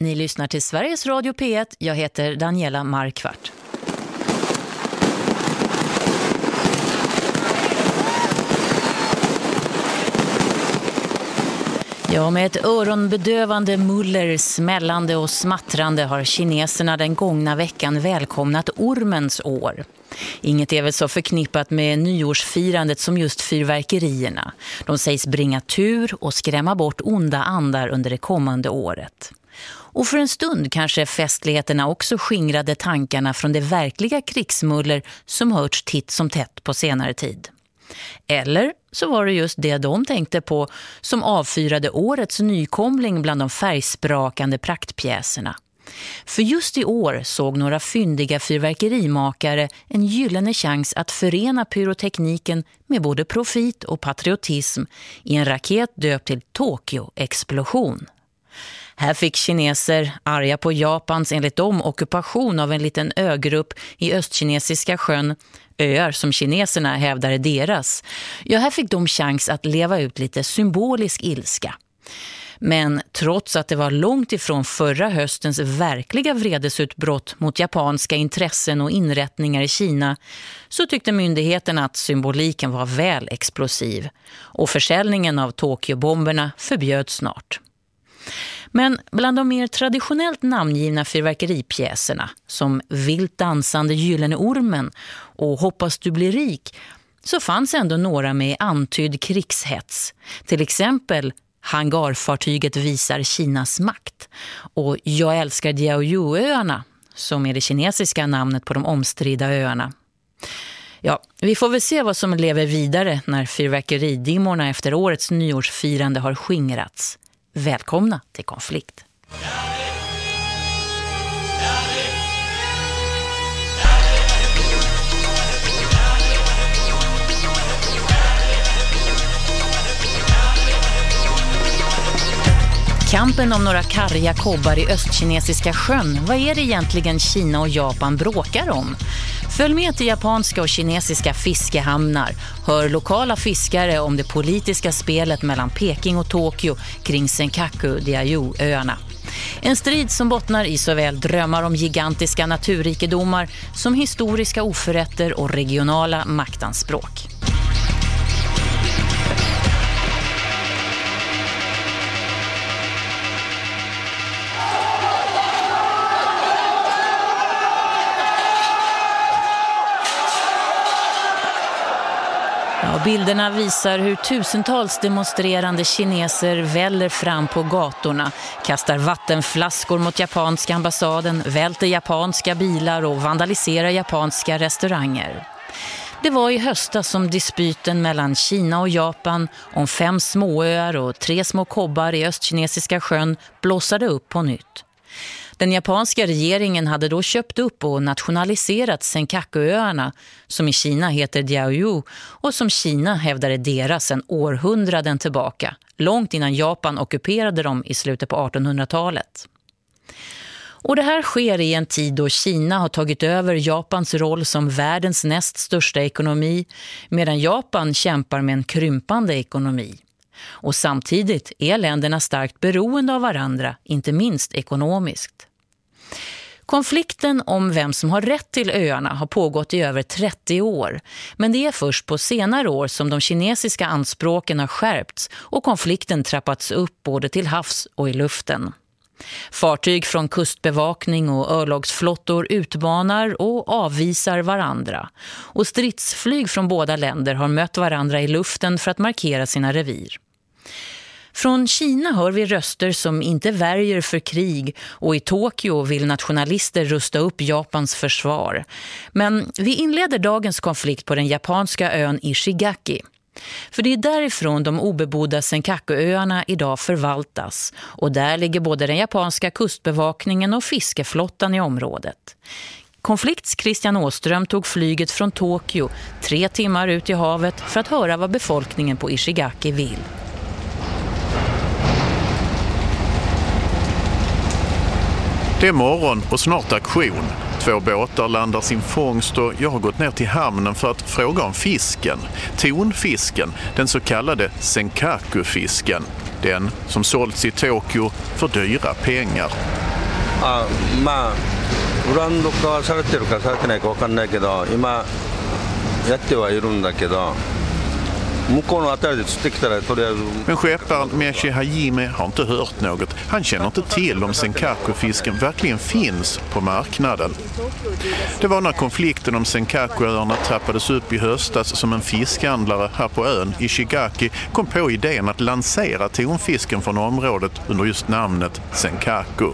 Ni lyssnar till Sveriges Radio P1. Jag heter Daniela Markvart. Ja, med ett öronbedövande muller, smällande och smattrande har kineserna den gångna veckan välkomnat ormens år. Inget är väl så förknippat med nyårsfirandet som just fyrverkerierna. De sägs bringa tur och skrämma bort onda andar under det kommande året. Och för en stund kanske festligheterna också skingrade tankarna från det verkliga krigsmuller som hörts titt som tätt på senare tid. Eller så var det just det de tänkte på som avfyrade årets nykomling bland de färgsprakande praktpjäserna. För just i år såg några fyndiga fyrverkerimakare en gyllene chans att förena pyrotekniken med både profit och patriotism i en raket döpt till Tokyo-explosion. Här fick kineser, arga på Japans enligt dem ockupation av en liten ögrupp i östkinesiska sjön, öar som kineserna hävdar är deras, ja här fick de chans att leva ut lite symbolisk ilska. Men trots att det var långt ifrån förra höstens verkliga vredesutbrott mot japanska intressen och inrättningar i Kina så tyckte myndigheterna att symboliken var väl explosiv och försäljningen av Tokyo-bomberna förbjöds snart. Men bland de mer traditionellt namngivna fyrverkeripjäserna som Vilt dansande gyllene ormen och Hoppas du blir rik så fanns ändå några med antydd krigshets. Till exempel Hangarfartyget visar Kinas makt och Jag älskar Diaoyu-öarna som är det kinesiska namnet på de omstridda öarna. Ja, vi får väl se vad som lever vidare när fyrverkeridimmorna efter årets nyårsfirande har skingrats. Välkomna till konflikt. Kampen om några karga kobbar i östkinesiska sjön. Vad är det egentligen Kina och Japan bråkar om? Följ med till japanska och kinesiska fiskehamnar. Hör lokala fiskare om det politiska spelet mellan Peking och Tokyo kring Senkaku-Diaoyu-öarna. En strid som bottnar i såväl drömmar om gigantiska naturrikedomar som historiska oförrätter och regionala maktanspråk. Och bilderna visar hur tusentals demonstrerande kineser väller fram på gatorna, kastar vattenflaskor mot japanska ambassaden, välter japanska bilar och vandaliserar japanska restauranger. Det var i höstas som dispyten mellan Kina och Japan om fem småöar och tre små kobbar i östkinesiska sjön blossade upp på nytt. Den japanska regeringen hade då köpt upp och nationaliserat Senkakuöarna som i Kina heter Diaoyu och som Kina hävdade deras sedan århundraden tillbaka, långt innan Japan ockuperade dem i slutet på 1800-talet. Och det här sker i en tid då Kina har tagit över Japans roll som världens näst största ekonomi medan Japan kämpar med en krympande ekonomi. Och samtidigt är länderna starkt beroende av varandra, inte minst ekonomiskt. Konflikten om vem som har rätt till öarna har pågått i över 30 år. Men det är först på senare år som de kinesiska anspråken har skärpts och konflikten trappats upp både till havs och i luften. Fartyg från kustbevakning och örlogsflottor utmanar och avvisar varandra. Och stridsflyg från båda länder har mött varandra i luften för att markera sina revir. Från Kina hör vi röster som inte värjer för krig och i Tokyo vill nationalister rusta upp Japans försvar. Men vi inleder dagens konflikt på den japanska ön Ishigaki. För det är därifrån de obebodda Senkakuöarna idag förvaltas och där ligger både den japanska kustbevakningen och fiskeflottan i området. Konflikts Christian Åström tog flyget från Tokyo tre timmar ut i havet för att höra vad befolkningen på Ishigaki vill. Det är morgon och snart aktion. Två båtar landar sin fångst och jag har gått ner till hamnen för att fråga om fisken. Tonfisken, den så kallade senkaku-fisken. Den som sålts i Tokyo för dyra pengar. あまあブランド化されてるかされてないか分かんないけど今やってはいるんだけど men skepparen Meshi Hajime har inte hört något. Han känner inte till om Senkaku-fisken verkligen finns på marknaden. Det var när konflikten om Senkaku-öarna trappades upp i höstas som en fiskhandlare här på ön, Ishigaki, kom på idén att lansera tonfisken från området under just namnet Senkaku.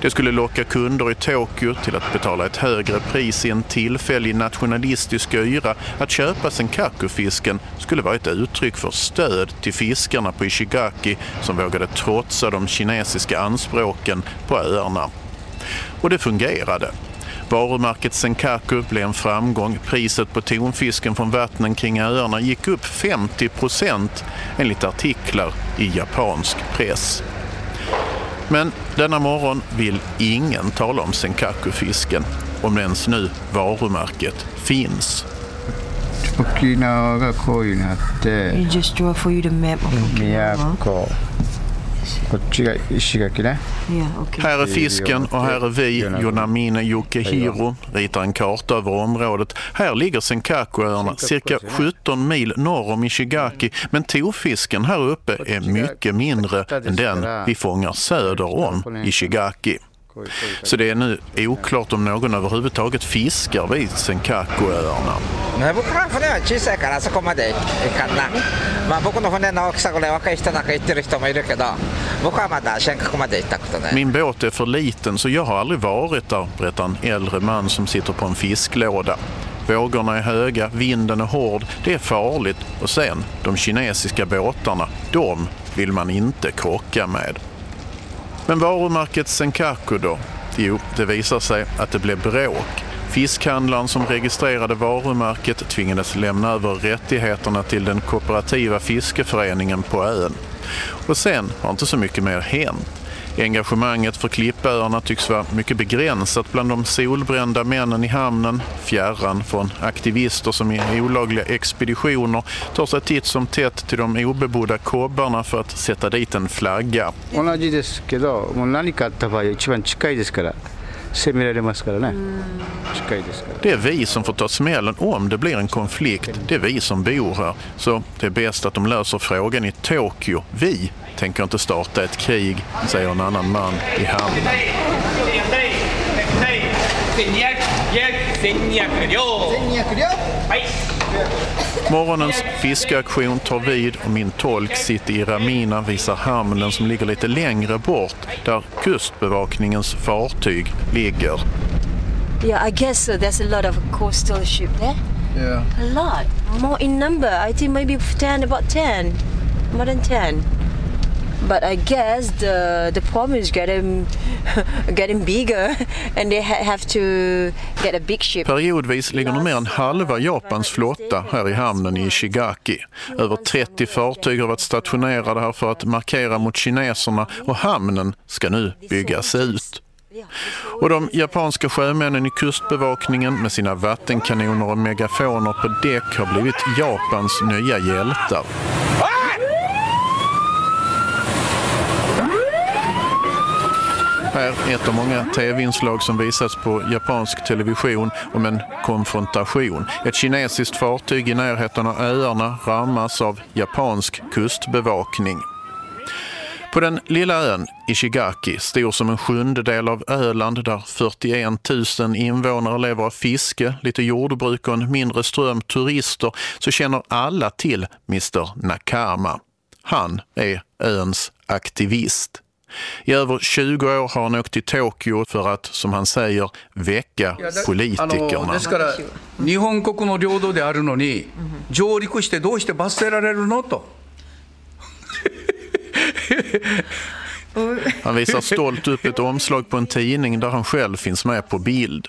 Det skulle locka kunder i Tokyo till att betala ett högre pris i en tillfällig nationalistisk yra. Att köpa Senkaku-fisken skulle vara ett uttryck för stöd till fiskarna på Ishigaki som vågade trotsa de kinesiska anspråken på öarna. Och det fungerade. Varumärket Senkaku blev en framgång. Priset på tonfisken från vattnen kring öarna gick upp 50 procent enligt artiklar i japansk press. Men denna morgon vill ingen tala om Senkaku-fisken, om ens nu varumärket finns. You just draw for you the map of Okinawa. Här är fisken och här är vi, Yonamine Yukihiro, ritar en karta över området. Här ligger Senkakuöarna cirka 17 mil norr om Ishigaki, men tovfisken här uppe är mycket mindre än den vi fångar söder om Ishigaki. Så det är nu oklart om någon överhuvudtaget fiskar vid Senkakuöarna. Min båt är för liten så jag har aldrig varit där, berättar en äldre man som sitter på en fisklåda. Vågorna är höga, vinden är hård, det är farligt och sen, de kinesiska båtarna, de vill man inte krocka med. Men varumärket Senkaku då? Jo, det visar sig att det blev bråk. Fiskhandlaren som registrerade varumärket tvingades lämna över rättigheterna till den kooperativa fiskeföreningen på ön. Och sen har inte så mycket mer hänt. Engagemanget för Klippöarna tycks vara mycket begränsat bland de solbrända männen i hamnen, fjärran från aktivister som i olagliga expeditioner tar sig titt som tätt till de obebodda kobbarna för att sätta dit en flagga. Det är vi som får ta smällen om det blir en konflikt. Det är vi som bor här. Så det är bäst att de löser frågan i Tokyo. Vi tänker inte starta ett krig, säger en annan man i hamnen. Morgonens fiskaktion tar vid och min tolk sitter i Ramina visar hamnen som ligger lite längre bort där kustbevakningens fartyg ligger. Yeah, I guess uh, there's a lot of coastal ship there. Yeah. A lot. More in number. I think maybe 10, about 10. More than 10. But I guess the the problem is getting getting bigger and they have to get a big ship. Periodvis ligger nu mer än halva Japans flotta här i hamnen i Ishigaki. Över 30 fartyg har varit stationerade här för att markera mot kineserna och hamnen ska nu byggas ut. Och de japanska sjömännen i kustbevakningen med sina vattenkanoner och megafoner på däck har blivit Japans nya hjältar. Här ett av många tv-inslag som visats på japansk television om en konfrontation. Ett kinesiskt fartyg i närheten av öarna rammas av japansk kustbevakning. På den lilla ön Ishigaki, stor som en sjundedel av Öland där 41 000 invånare lever av fiske, lite jordbruk och en mindre ström turister, så känner alla till Mr Nakama. Han är öns aktivist. I över 20 år har han åkt till Tokyo för att, som han säger, väcka politikerna. ですから日本国の領土であるのに上陸してどうして罰せられるのと。Han visar stolt upp ett omslag på en tidning där han själv finns med på bild.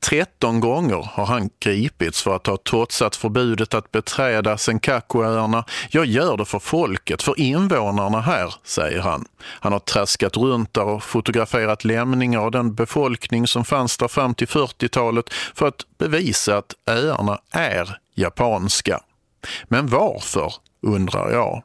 13 gånger har han gripits för att ha trotsat förbudet att beträda Senkakuöarna. Jag gör det för folket, för invånarna här, säger han. Han har traskat runt där och fotograferat lämningar av den befolkning som fanns där fram till 40-talet för att bevisa att öarna är japanska. Men varför, undrar jag.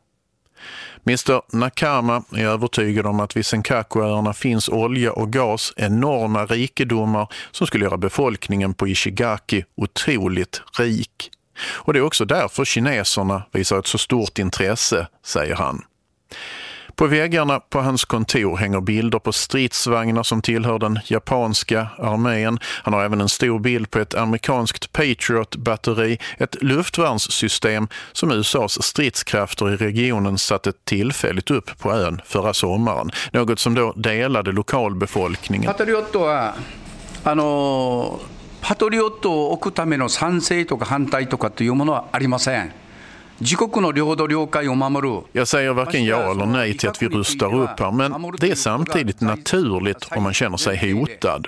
Mr Nakama är övertygad om att vid Senkakuöarna finns olja och gas, enorma rikedomar som skulle göra befolkningen på Ishigaki otroligt rik. Och det är också därför kineserna visar ett så stort intresse, säger han. På väggarna på hans kontor hänger bilder på stridsvagnar som tillhör den japanska armén. Han har även en stor bild på ett amerikanskt Patriot-batteri, ett luftvärnssystem som USAs stridskrafter i regionen satte tillfälligt upp på ön förra sommaren. Något som då delade lokalbefolkningen. Patriot はあのパトリオットを置くための賛成とか反対とかというものはありません。 Jag säger varken ja eller nej till att vi rustar upp här, men det är samtidigt naturligt om man känner sig hotad.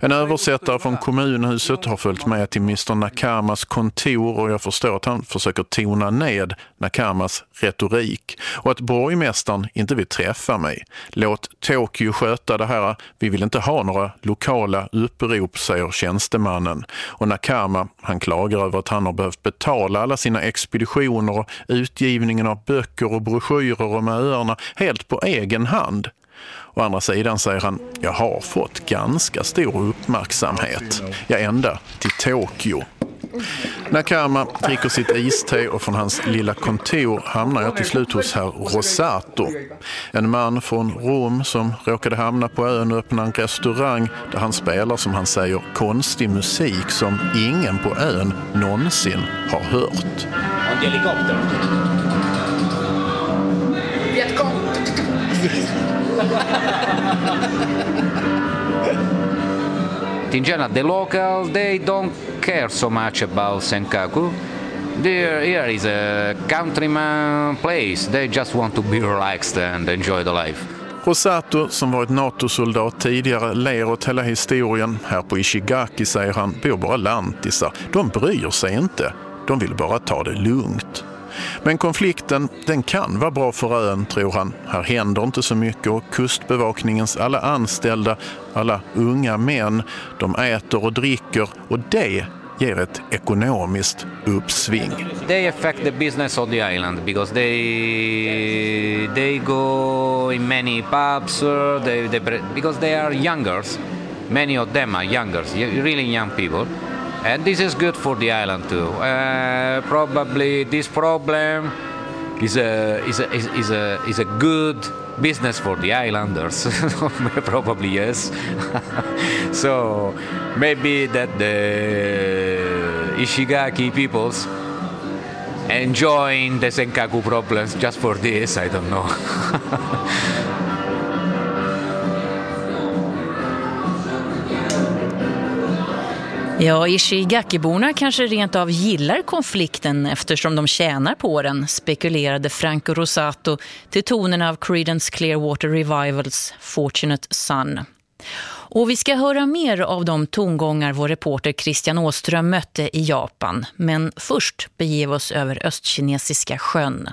En översättare från kommunhuset har följt med till Mr Nakamas kontor och jag förstår att han försöker tona ned Nakamas retorik och att borgmästaren inte vill träffa mig. Låt Tokyo sköta det här. Vi vill inte ha några lokala upprop, säger tjänstemannen. Och Nakama, han klagar över att han har behövt betala alla sina expeditioner och utgivningen av böcker och broschyrer om öarna helt på egen hand. Å andra sidan säger han, jag har fått ganska stor uppmärksamhet. Jag ända till Tokyo. Nakama dricker sitt iste och från hans lilla kontor hamnar jag till slut hos herr Rosato. En man från Rom som råkade hamna på ön och öppna en restaurang där han spelar som han säger konstig musik som ingen på ön någonsin har hört. helikopter. Vietcong! In general, the local they don't care so much about Senkaku. There, here is a countryman place. They just want to be relaxed and enjoy the life. Rosato, som varit NATO-soldat tidigare, ler åt hela historien. Här på Ishigaki, säger han, bor bara lantisar. De bryr sig inte. De vill bara ta det lugnt. Men konflikten, den kan vara bra för ön, tror han. Här händer inte så mycket och kustbevakningens alla anställda, alla unga män, de äter och dricker och det ger ett ekonomiskt uppsving. They affect the business of the island because they they go in many pubs uh, they, they, because they are youngers. Many of them are youngers, really young people. And this is good for the island too. Uh, probably this problem is a is a is, is a is a good business for the islanders. probably yes. so maybe that the Ishigaki peoples enjoying the Senkaku problems just for this. I don't know. Ja, Ishigakiborna kanske rent av gillar konflikten eftersom de tjänar på den, spekulerade Franco Rosato till tonerna av Creedence Clearwater Revivals Fortunate Son. Och vi ska höra mer av de tongångar vår reporter Christian Åström mötte i Japan. Men först beger vi oss över Östkinesiska sjön.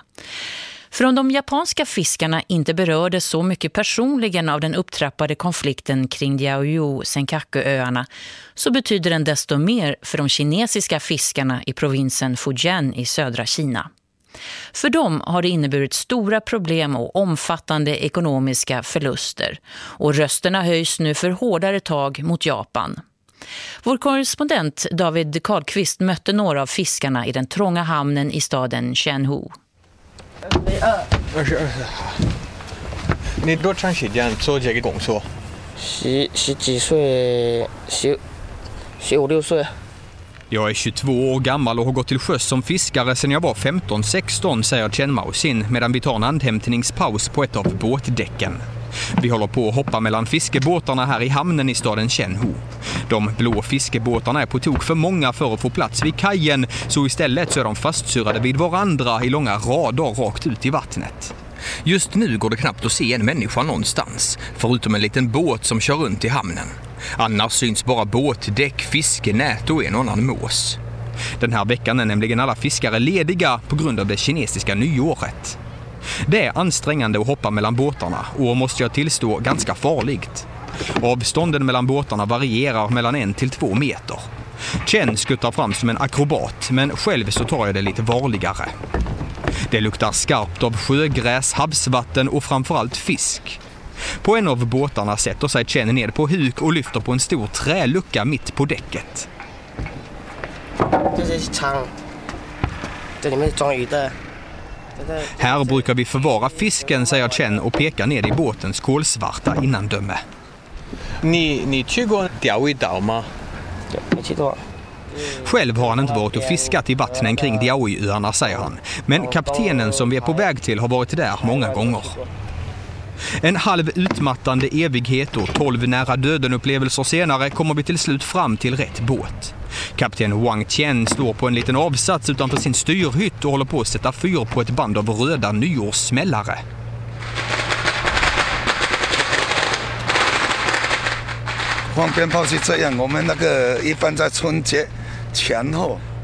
För om de japanska fiskarna inte berördes så mycket personligen av den upptrappade konflikten kring Diaoyu Senkakuöarna så betyder den desto mer för de kinesiska fiskarna i provinsen Fujian i södra Kina. För dem har det inneburit stora problem och omfattande ekonomiska förluster. Och rösterna höjs nu för hårdare tag mot Japan. Vår korrespondent David Karlqvist mötte några av fiskarna i den trånga hamnen i staden Shenhu. 二二十二岁，好。你多长时间做这个工作？十十几岁，十十五六岁。Jag är 22 år gammal och har gått till sjöss som fiskare sedan jag var 15-16, säger Chen Mausin medan vi tar en andhämtningspaus på ett av båtdäcken. Vi håller på att hoppa mellan fiskebåtarna här i hamnen i staden Chenhu. De blå fiskebåtarna är på tok för många för att få plats vid kajen så istället så är de fastsyrade vid varandra i långa rader rakt ut i vattnet. Just nu går det knappt att se en människa någonstans, förutom en liten båt som kör runt i hamnen. Annars syns bara båtdäck, fiskenät och en annan mås. Den här veckan är nämligen alla fiskare lediga på grund av det kinesiska nyåret. Det är ansträngande att hoppa mellan båtarna och, måste jag tillstå, ganska farligt. Avstånden mellan båtarna varierar mellan en till två meter. Chen skuttar fram som en akrobat, men själv så tar jag det lite varligare. Det luktar skarpt av sjögräs, havsvatten och framförallt fisk. På en av båtarna sätter sig Chen ner på huk och lyfter på en stor trälucka mitt på däcket. Det är här brukar vi förvara fisken, säger Chen och pekar ner i båtens kolsvarta innandöme. Ni, ni själv har han inte varit och fiskat i vattnen kring Diaoiöarna, säger han. Men kaptenen som vi är på väg till har varit där många gånger. En halv utmattande evighet och tolv nära döden-upplevelser senare kommer vi till slut fram till rätt båt. Kapten Wang Tien står på en liten avsats utanför sin styrhytt och håller på att sätta fyr på ett band av röda nyårssmällare.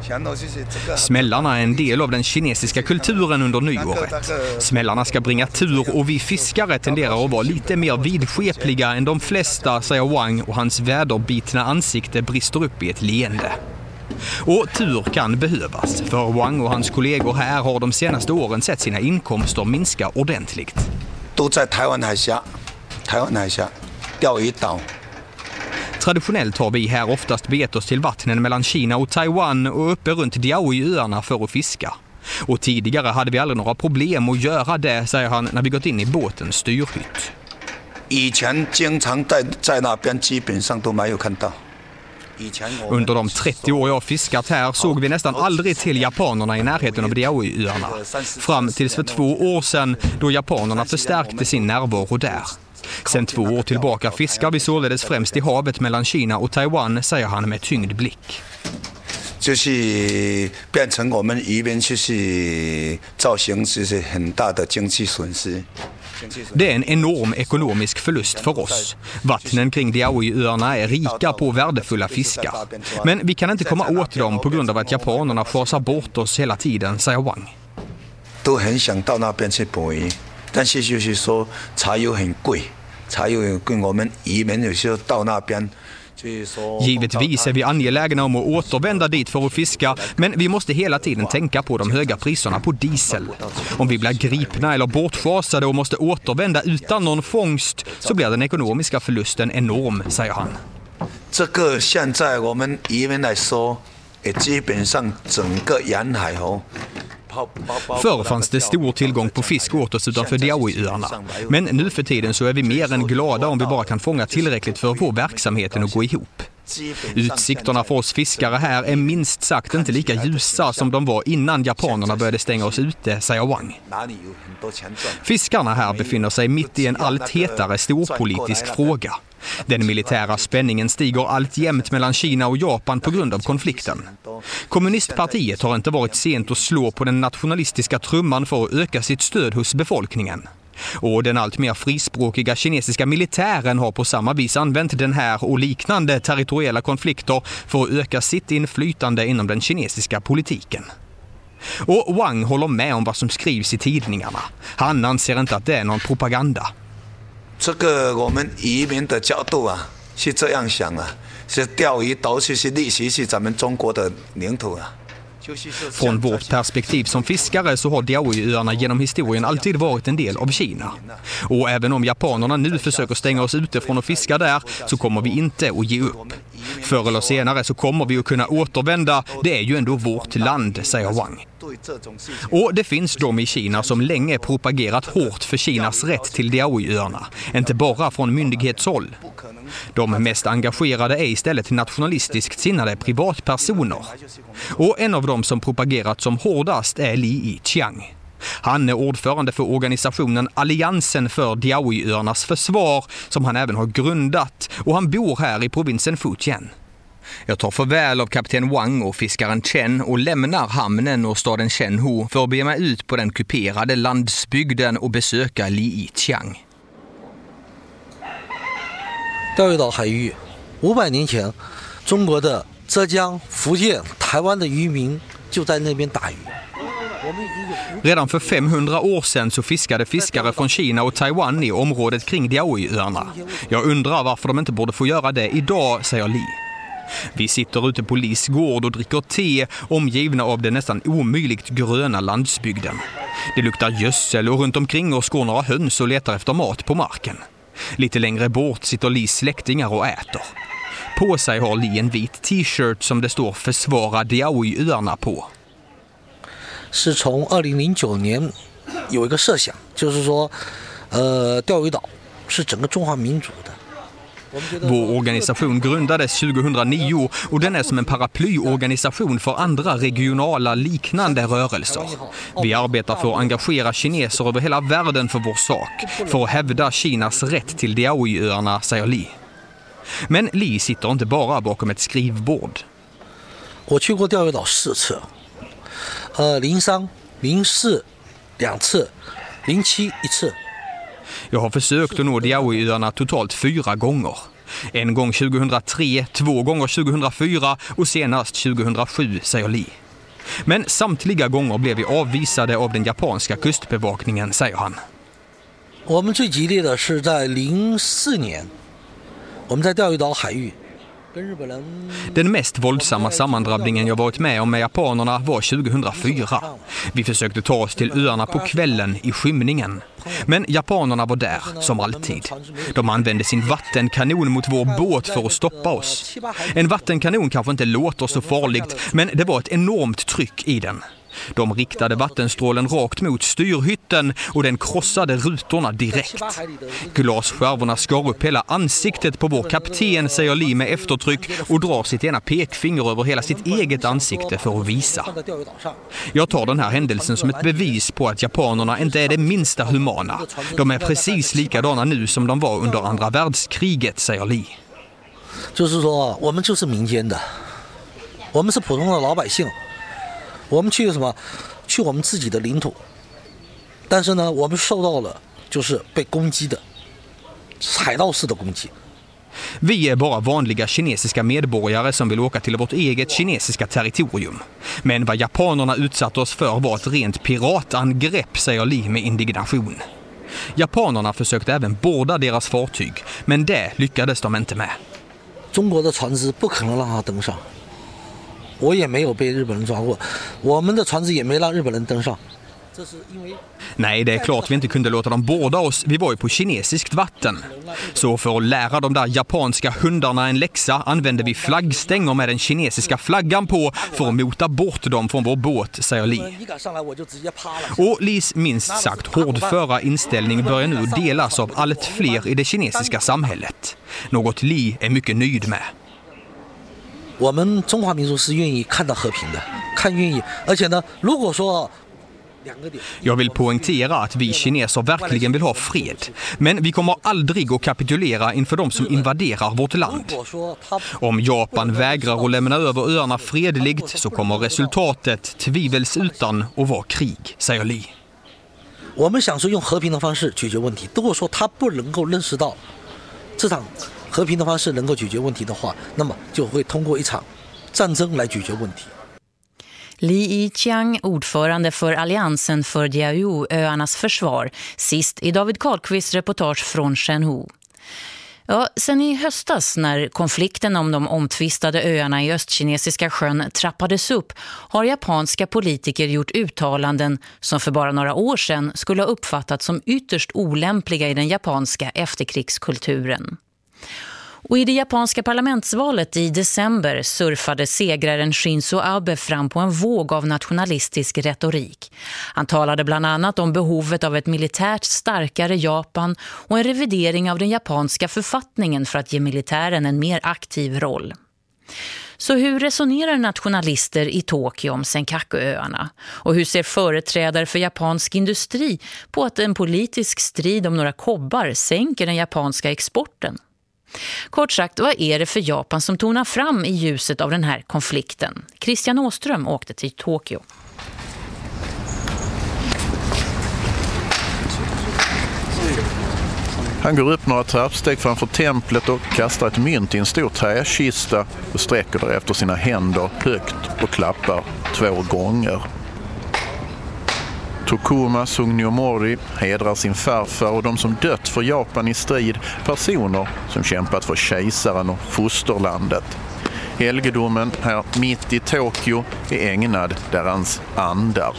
放鞭炮是这样，我们那个一般在春节前后，前后就是这个。 Smällarna är en del av den kinesiska kulturen under nyåret. Smällarna ska bringa tur och vi fiskare tenderar att vara lite mer vidskepliga än de flesta, säger Wang och hans väderbitna ansikte brister upp i ett leende. Och tur kan behövas, för Wang och hans kollegor här har de senaste åren sett sina inkomster minska ordentligt. 都在台湾海峡，台湾海峡钓鱼岛。 Traditionellt har vi här oftast begett oss till vattnen mellan Kina och Taiwan och uppe runt Diaoiöarna för att fiska. Och tidigare hade vi aldrig några problem att göra det, säger han när vi gått in i båtens styrhytt. 以前经常在在那边，基本上都没有看到。以前我们 Under de 30 år jag har fiskat här såg vi nästan aldrig till japanerna i närheten av Diaoiöarna. Fram tills för två år sedan då japanerna förstärkte sin närvaro där. Sen två år tillbaka fiskar vi således främst i havet mellan Kina och Taiwan, säger han med tyngd blick. 就是变成我们渔民就是造成就是很大的经济损失。 Det är en enorm ekonomisk förlust för oss. Vattnen kring Diaoiöarna är rika på värdefulla fiskar. Men vi kan inte komma åt dem på grund av att japanerna schasar bort oss hela tiden, säger Wang. 都很想到那边去捕鱼， 但是就是说柴油很贵，柴油很贵，我们渔民有时候到那边。就是说 Givetvis är vi angelägna om att återvända dit för att fiska, men vi måste hela tiden tänka på de höga priserna på diesel. Om vi blir gripna eller bortschasade och måste återvända utan någon fångst så blir den ekonomiska förlusten enorm, säger han. 这个现在我们渔民来说，也基本上整个沿海哦。 Förr fanns det stor tillgång på fisk åt oss utanför Diaoiöarna. Men nu för tiden så är vi mer än glada om vi bara kan fånga tillräckligt för att få verksamheten att gå ihop. Utsikterna för oss fiskare här är minst sagt inte lika ljusa som de var innan japanerna började stänga oss ute, säger Wang. Fiskarna här befinner sig mitt i en allt hetare storpolitisk fråga. Den militära spänningen stiger alltjämt mellan Kina och Japan på grund av konflikten. Kommunistpartiet har inte varit sent att slå på den nationalistiska trumman för att öka sitt stöd hos befolkningen. Och den allt mer frispråkiga kinesiska militären har på samma vis använt den här och liknande territoriella konflikter för att öka sitt inflytande inom den kinesiska politiken. Och Wang håller med om vad som skrivs i tidningarna. Han anser inte att det är någon propaganda. 这个我们渔民的角度啊是这样想啊，是钓鱼岛其实历史是咱们中国的领土啊。 Från vårt perspektiv som fiskare så har Diaoiöarna genom historien alltid varit en del av Kina. Och även om japanerna nu försöker stänga oss ute från att fiska där så kommer vi inte att ge upp. Förr eller senare så kommer vi att kunna återvända. Det är ju ändå vårt land, säger Wang. Och det finns de i Kina som länge propagerat hårt för Kinas rätt till Diaoyöarna, Inte bara från myndighetshåll. De mest engagerade är istället nationalistiskt sinnade privatpersoner. Och en av dem som propagerat som hårdast är Li Yiqiang. Han är ordförande för organisationen Alliansen för Diaoyöarnas försvar som han även har grundat och han bor här i provinsen Fujian. Jag tar farväl av kapten Wang och fiskaren Chen och lämnar hamnen och staden Chenhu för att bege mig ut på den kuperade landsbygden och besöka Li Yiqiang. 钓鱼岛海域，五百年前，中国的浙江、福建、台湾的渔民就在那边打鱼。 Redan för 500 år sedan så fiskade fiskare från Kina och Taiwan i området kring Diaoiöarna. Jag undrar varför de inte borde få göra det idag, säger Li. Vi sitter ute på Lis gård och dricker te omgivna av den nästan omöjligt gröna landsbygden. Det luktar gödsel och runt omkring oss går några höns och letar efter mat på marken. Lite längre bort sitter Lis släktingar och äter. På sig har Li en vit t-shirt som det står Försvara Diaoy-öarna på. 是从二零零九年有一个设想，就是说，呃，钓鱼岛是整个中华民族的。 vår organisation grundades 2009 och den är som en paraplyorganisation för andra regionala liknande rörelser. Vi arbetar för att engagera kineser över hela världen för vår sak, för att hävda Kinas rätt till Diaoyöarna, säger Li. Men Li sitter inte bara bakom ett skrivbord. Jag har varit på Diaoyödal tre eh, gånger. Lingshan, Lingshi, två gånger. Lingqi, en gång. Jag har försökt att nå Diaoyöarna totalt fyra gånger. En gång 2003, två gånger 2004 och senast 2007, säger Li. Men samtliga gånger blev vi avvisade av den japanska kustbevakningen, säger han. 我们最激烈的是在零四年，我们在钓鱼岛海域跟日本人 den mest våldsamma sammandrabbningen jag varit med om med japanerna var 2004. Vi försökte ta oss till öarna på kvällen i skymningen. Men japanerna var där, som alltid. De använde sin vattenkanon mot vår båt för att stoppa oss. En vattenkanon kanske inte låter så farligt, men det var ett enormt tryck i den. De riktade vattenstrålen rakt mot styrhytten och den krossade rutorna direkt. Glasskärvorna skar upp hela ansiktet på vår kapten, säger Li med eftertryck och drar sitt ena pekfinger över hela sitt eget ansikte för att visa. Jag tar den här händelsen som ett bevis på att japanerna inte är det minsta humana. De är precis likadana nu som de var under andra världskriget, säger Li. 就是说，我们就是民间的，我们是普通的老百姓， 我们去什么？去我们自己的领土，但是呢，我们受到了就是被攻击的海盗式的攻击。 Vi är bara vanliga kinesiska medborgare som vill åka till vårt eget kinesiska territorium. Men vad japanerna utsatte oss för var ett rent piratangrepp, säger Li med indignation. Japanerna försökte även borda deras fartyg, men det lyckades de inte med. 中国的船只不可能让他登上， 我也没有被日本人抓过，我们的船只也没让日本人登上。这是因为 Nej, det är klart vi inte kunde låta dem borda oss. Vi var ju på kinesiskt vatten. Så för att lära de där japanska hundarna en läxa använde vi flaggstänger med den kinesiska flaggan på för att mota bort dem från vår båt, säger Li. 一敢上来我就直接趴了。 Och Lis minst sagt hårdföra inställning börjar nu delas av allt fler i det kinesiska samhället. Något Li är mycket nöjd med. 我们中华民族是愿意看到和平的，看愿意，而且呢，如果说两个点， Jag vill poängtera att vi kineser verkligen vill ha fred. Men vi kommer aldrig att kapitulera inför de som invaderar vårt land. 如果说他 Om Japan vägrar att lämna över öarna fredligt så kommer resultatet tvivelsutan att vara krig, säger Li. 我们想说用和平的方式解决问题。如果说他不能够认识到这场 和平的方式能够解决问题的话，那么就会通过一场战争来解决问题。 Li Yiqiang, ordförande för Alliansen för Diaoyu-öarnas försvar, sist i David Karlqvists reportage från Shenhu. Ja, sen i höstas när konflikten om de omtvistade öarna i Östkinesiska sjön trappades upp har japanska politiker gjort uttalanden som för bara några år sedan skulle ha uppfattats som ytterst olämpliga i den japanska efterkrigskulturen. Och i det japanska parlamentsvalet i december surfade segraren Shinzo Abe fram på en våg av nationalistisk retorik. Han talade bland annat om behovet av ett militärt starkare Japan och en revidering av den japanska författningen för att ge militären en mer aktiv roll. Så hur resonerar nationalister i Tokyo om Senkakuöarna? Och hur ser företrädare för japansk industri på att en politisk strid om några kobbar sänker den japanska exporten? Kort sagt, vad är det för Japan som tonar fram i ljuset av den här konflikten? Christian Åström åkte till Tokyo. Han går upp några trappsteg framför templet och kastar ett mynt i en stor träkista och sträcker därefter sina händer högt och klappar två gånger. Tokuma Sugnyomori hedrar sin farfar och de som dött för Japan i strid, personer som kämpat för kejsaren och fosterlandet. Helgedomen här mitt i Tokyo är ägnad deras andar.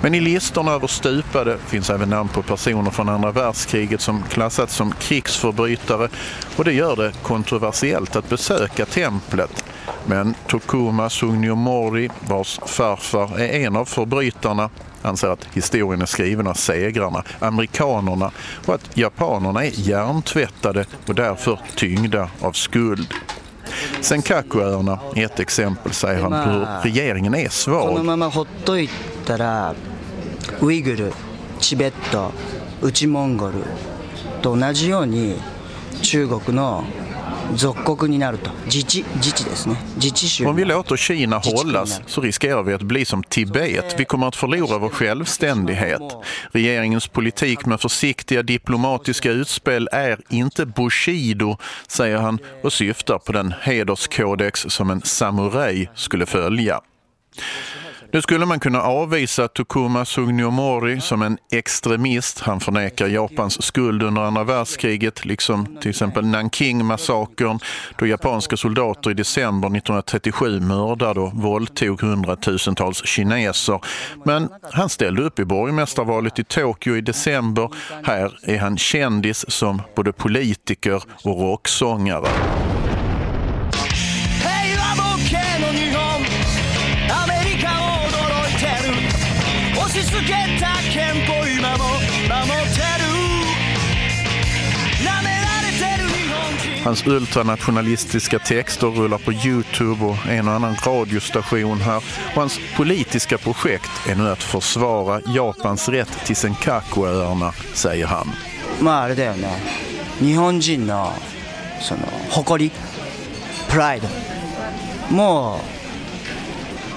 Men i listorna över stupade finns även namn på personer från andra världskriget som klassats som krigsförbrytare och det gör det kontroversiellt att besöka templet. Men Tokuma Sugniomori, vars farfar är en av förbrytarna, anser att historien är skriven av segrarna, amerikanerna och att japanerna är hjärntvättade och därför tyngda av skuld. Senkakuöarna är ett exempel, säger han, på hur regeringen är svag. このままほっといたらウイグルチベット内モンゴルと同じように中国の 属国になると自治自治ですね自治州 Om vi låter Kina hållas så riskerar vi att bli som Tibet. Vi kommer att förlora vår självständighet. Regeringens politik med försiktiga diplomatiska utspel är inte Bushido, säger han och syftar på den hederskodex som en samuraj skulle följa. Nu skulle man kunna avvisa Tokuma Sugnomori som en extremist. Han förnekar Japans skuld under andra världskriget, liksom till exempel Nanking-massakern då japanska soldater i december 1937 mördade och våldtog hundratusentals kineser. Men han ställde upp i borgmästarvalet i Tokyo i december. Här är han kändis som både politiker och rocksångare. Hans ultranationalistiska texter rullar på Youtube och en och annan radiostation här. Och hans politiska projekt är nu att försvara Japans rätt till Senkakuöarna, säger han. まああれだよね日本人のその誇りプライドも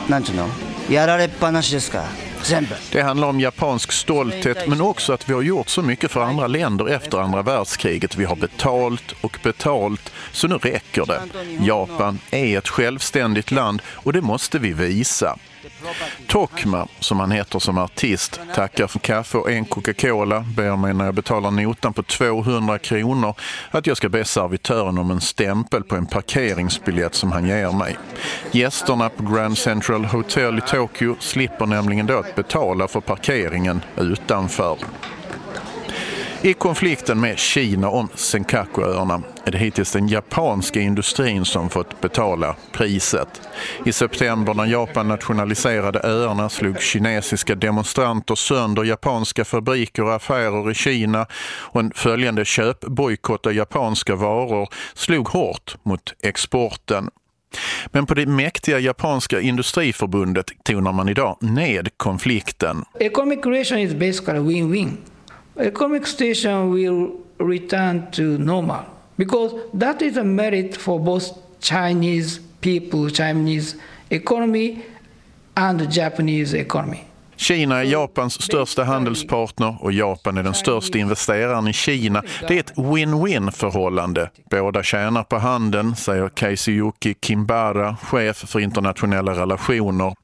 うなんていうのやられっぱなしですから全部 det handlar om japansk stolthet men också att vi har gjort så mycket för andra länder efter andra världskriget. Vi har betalt och betalt, så nu räcker det. Japan är ett självständigt land och det måste vi visa. Tokma, som han heter som artist, tackar för kaffe och en Coca-Cola, ber mig när jag betalar notan på 200 kronor att jag ska be servitören om en stämpel på en parkeringsbiljett som han ger mig. Gästerna på Grand Central Hotel i Tokyo slipper nämligen då att betala för parkeringen utanför. I konflikten med Kina om Senkakuöarna är det hittills den japanska industrin som fått betala priset. I september när Japan nationaliserade öarna slog kinesiska demonstranter sönder japanska fabriker och affärer i Kina och en följande köpbojkott av japanska varor slog hårt mot exporten. Men på det mäktiga japanska industriförbundet tonar man idag ned konflikten. Economic relation is basically win-win. Economic situation will return to normal because that is a merit for both Chinese people, Chinese economy and the Japanese economy. Kina är Japans största handelspartner och Japan är den största investeraren i Kina. Det är ett win-win förhållande. Båda tjänar på handeln, säger Keisuyuki Kimbara, chef för internationella relationer.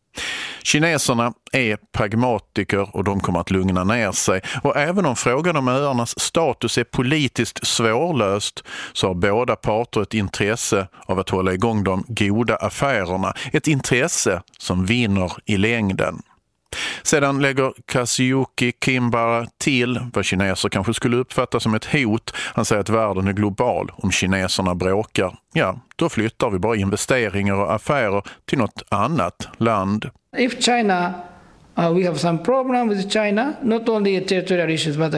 Kineserna är pragmatiker och de kommer att lugna ner sig. Och även om frågan om öarnas status är politiskt svårlöst så har båda parter ett intresse av att hålla igång de goda affärerna. Ett intresse som vinner i längden. Sedan lägger Kazuyuki Kimbara till vad kineser kanske skulle uppfatta som ett hot. Han säger att världen är global. Om kineserna bråkar, ja, då flyttar vi bara investeringar och affärer till något annat land. If China, uh, we have some problem with China, not only territorial issues, but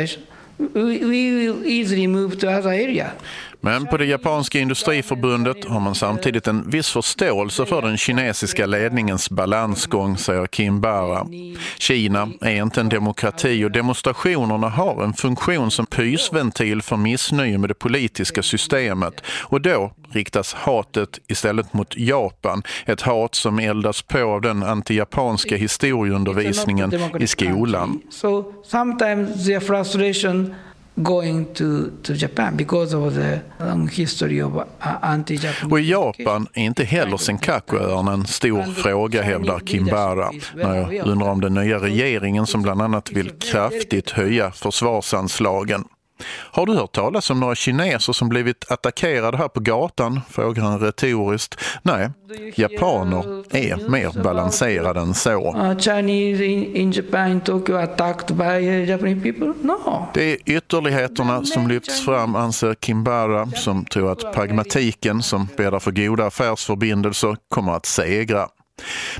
we, we will easily move to other areas. Men på det japanska industriförbundet har man samtidigt en viss förståelse för den kinesiska ledningens balansgång, säger Kim Bara. Kina är inte en demokrati och demonstrationerna har en funktion som pysventil för missnöje med det politiska systemet. Och då riktas hatet istället mot Japan. Ett hat som eldas på av den antijapanska historieundervisningen i skolan. So sometimes their frustration going to, to Japan because of the long history of uh, anti-Japanese. Och i Japan är inte heller Senkakuöarna en stor fråga, hävdar Kimbara. När jag undrar om den nya regeringen som bland annat vill kraftigt höja försvarsanslagen. Har du hört talas om några kineser som blivit attackerade här på gatan? Frågar han retoriskt. Nej, japaner är mer balanserade än så. Uh, Chinese in, in Japan, Tokyo attacked by uh, Japanese people? No. Det är ytterligheterna som lyfts fram anser Kimbara som tror att pragmatiken som bäddar för goda affärsförbindelser kommer att segra.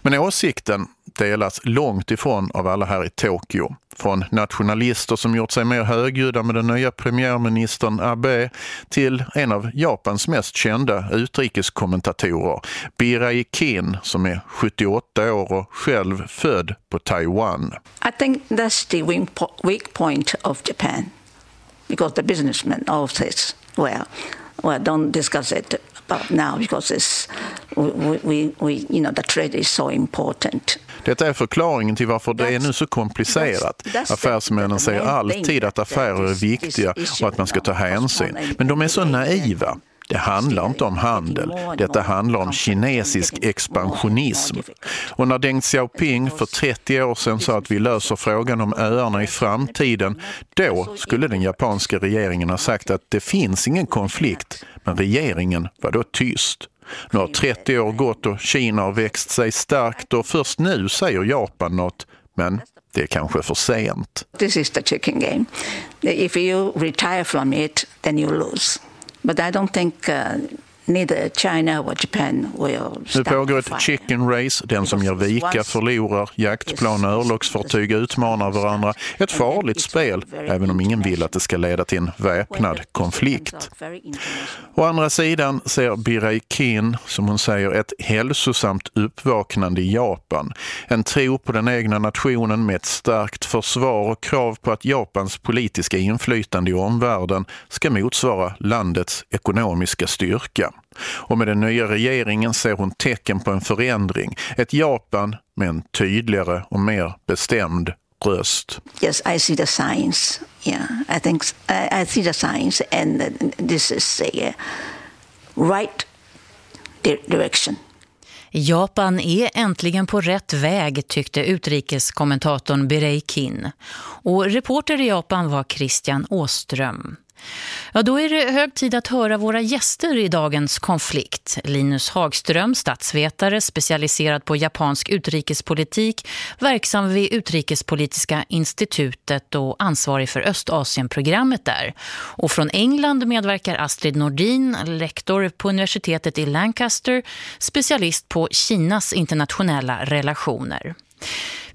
Men åsikten delas långt ifrån av alla här i Tokyo. Från nationalister som gjort sig mer högljudda med den nya premiärministern Abe till en av Japans mest kända utrikeskommentatorer, Birai Kin, som är 78 år och själv född på Taiwan. I think that's the weak point of Japan because the businessmen all well, well, don't discuss it about now because it's, we, we, we, you know, the trade is so important. Detta är förklaringen till varför det är nu så komplicerat. Affärsmännen säger alltid att affärer är viktiga och att man ska ta hänsyn. Men de är så naiva. Det handlar inte om handel. Detta handlar om kinesisk expansionism. Och när Deng Xiaoping för 30 år sedan sa att vi löser frågan om öarna i framtiden, då skulle den japanska regeringen ha sagt att det finns ingen konflikt, men regeringen var då tyst. Nu har 30 år gått och Kina har växt sig starkt och först nu säger Japan något, men det är kanske för sent. This is the chicken game. If you retire from it, then you lose. But I don't think uh, neither China or Japan will Nu pågår ett chicken race. Den som ger vika förlorar. Jaktplan och örlogsfartyg utmanar varandra. Ett farligt spel, även om ingen vill att det ska leda till en väpnad konflikt. Å andra sidan ser Birai Kin, som hon säger, ett hälsosamt uppvaknande i Japan. En tro på den egna nationen med ett starkt försvar och krav på att Japans politiska inflytande i omvärlden ska motsvara landets ekonomiska styrka. Och med den nya regeringen ser hon tecken på en förändring. Ett Japan med en tydligare och mer bestämd röst. Yes, I see the signs. Yeah, I think I, see the signs and this is a right direction. Japan är äntligen på rätt väg, tyckte utrikeskommentatorn Birei Kin. Och reporter i Japan var Christian Åström. Ja, då är det hög tid att höra våra gäster i dagens konflikt. Linus Hagström, statsvetare, specialiserad på japansk utrikespolitik, verksam vid Utrikespolitiska institutet och ansvarig för Östasienprogrammet där. Och från England medverkar Astrid Nordin, lektor på universitetet i Lancaster, specialist på Kinas internationella relationer.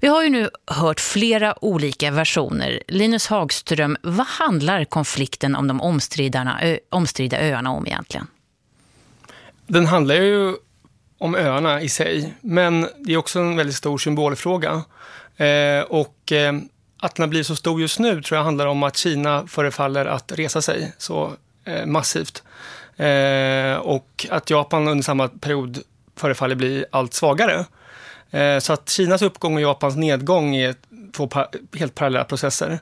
Vi har ju nu hört flera olika versioner. Linus Hagström, vad handlar konflikten om de omstridda, omstridda öarna om egentligen? Den handlar ju om öarna i sig, men det är också en väldigt stor symbolfråga. Eh, och eh, att den blir så stor just nu tror jag handlar om att Kina förefaller att resa sig så eh, massivt. Eh, och att Japan under samma period förefaller bli allt svagare. Eh, så att Kinas uppgång och Japans nedgång är två helt parallella processer.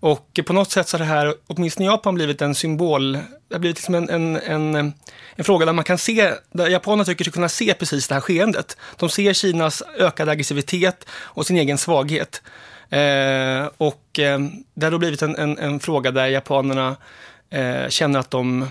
Och på något sätt så har det här, åtminstone i Japan, blivit en symbol, det har blivit liksom en, en, en, en fråga där man kan se, där japanerna tycker sig kunna se precis det här skeendet. De ser Kinas ökade aggressivitet och sin egen svaghet. Eh, och eh, det har då blivit en, en, en fråga där japanerna eh, känner att de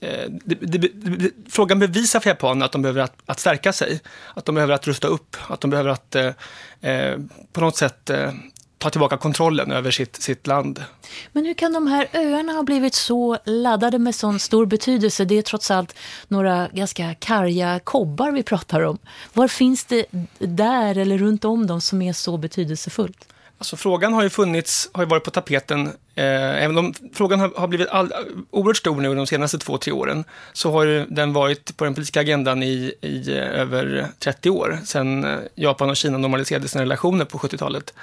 Eh, det, det, det, frågan bevisar för japanerna att de behöver att, att, stärka sig, att de behöver att rusta upp, att de behöver att eh, eh, på något sätt eh, ta tillbaka kontrollen över sitt, sitt land. Men hur kan de här öarna ha blivit så laddade med sån stor betydelse? Det är trots allt några ganska karga kobbar vi pratar om. Var finns det där eller runt om dem som är så betydelsefullt? Alltså frågan har ju funnits, har ju varit på tapeten, eh, även om frågan har, har blivit all, oerhört stor nu de senaste två, tre åren, så har den varit på den politiska agendan i, i eh, över 30 år, sedan eh, Japan och Kina normaliserade sina relationer på 70-talet.